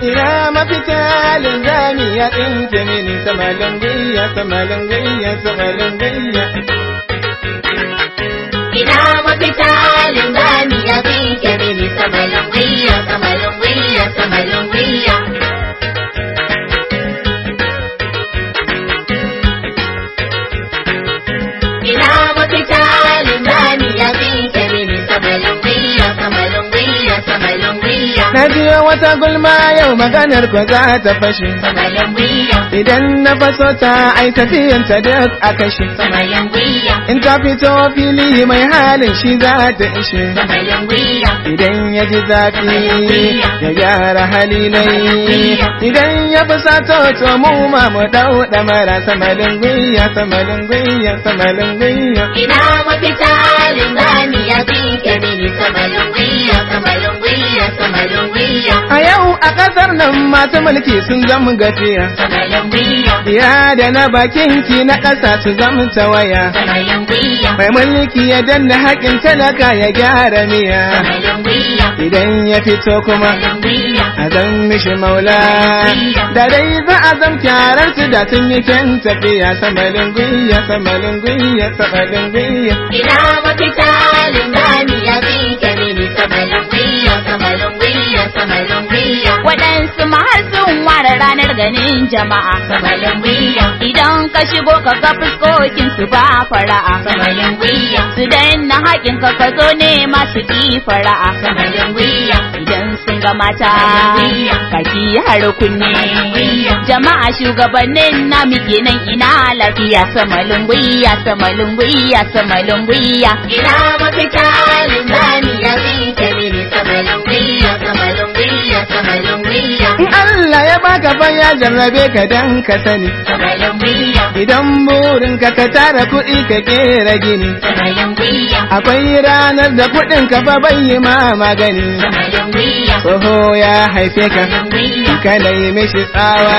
Ina mafita linzami ya tsinke mini samalin gwiya, samalin gwiya, samalin. Na wata gulma yau maganar ko za ta fashe. Idan na faso ta ai tafiyanta duk a kashe. In ta fito fili mai halin shi za ta ishe. Idan ya ji zafi ya gyara halilai. Idan ya fi sato to mu ma mu ɗau mara samalin gwiya, samalin gwiya, samalin gwiya. Ina mafita linzami ya tsinke mini samalin gwiya, A yau a ƙasar nan masu mulki sun zama gafiya. Ya da na bakin ki na ƙasa su zama tawaya. Mai mulki ya danna haƙin talaka ya gyara miya. Idan ya fito kuma a zan mishi maula. Da dai za a zam kyarar su da sun yi kyan tafiya. Samalin gwiya, samalin gwiya, samalin gwiya. Ganin jama'a. Samalin Idan ka shigo ka ga fuskokin su ba fara'a. samalin gwiya, Su daina haƙin ka ka zo ne masu ƙi fara'a. samalin gwiya. Idan sun ga mata kaki har kunne. Jama'a shugabannin na muke nan ina lafiya samalin gwiya samalin gwiya samalin gwiya. Ina mafita linzami ya tsinke mini samalin Allah ya jarrabe ka dan ka sani. Idan burin ka ka tara kuɗi ka kera gini. Akwai ranar da kuɗin ka fa bai yi ma magani. Tsoho ya haife ka. Kada yi mishi tsawa.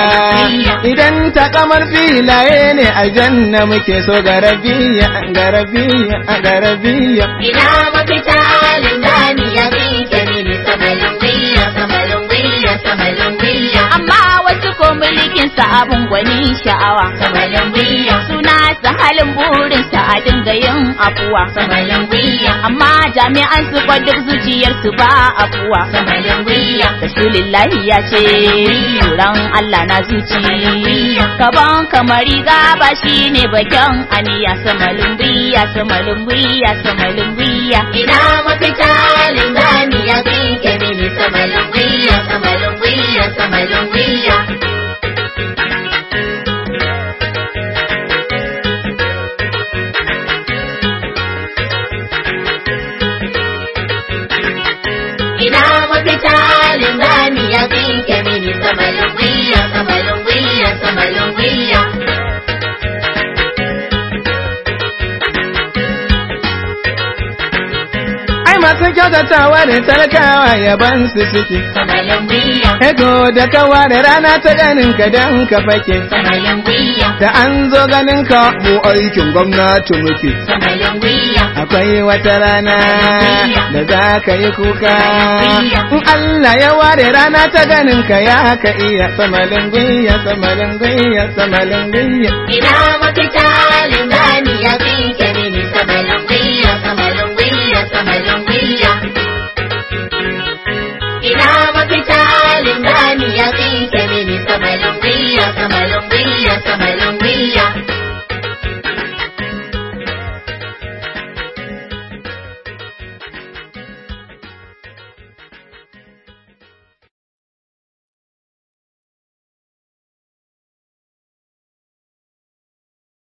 Idan ta kamar filaye ne aljanna muke so garabiya, garabiya, garabiya. Ina mafita abun gwani sha'awa. Samalin gwiya, Suna sa halin burin sa a dinga yin afuwa. samalin gwiya, Amma jami'an su duk zuciyarsu ba afuwa. samalin gwiya. Rasulillahi ya ce, Turan Allah na zuci, kaban kamari gaba shi ne bakin aniya samalin biya, samalin biya, samalin biya. Ina mafita linzami masu kyautatawa da talakawa yaban su suke. Samalin gwiya, Ego da kawa da rana ta ganin ka dan ka fake. Da an zo ganin ka mu aikin gwamnati muke. Akwai wata rana da za ka yi kuka. In Allah ya ware rana ta ganin ka ya ka iya samalin gwiya, samalin gwiya, samalin gwiya. Ina mafita